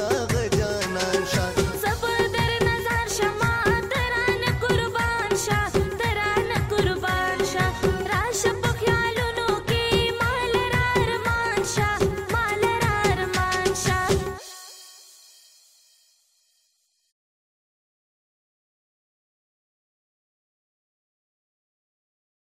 love.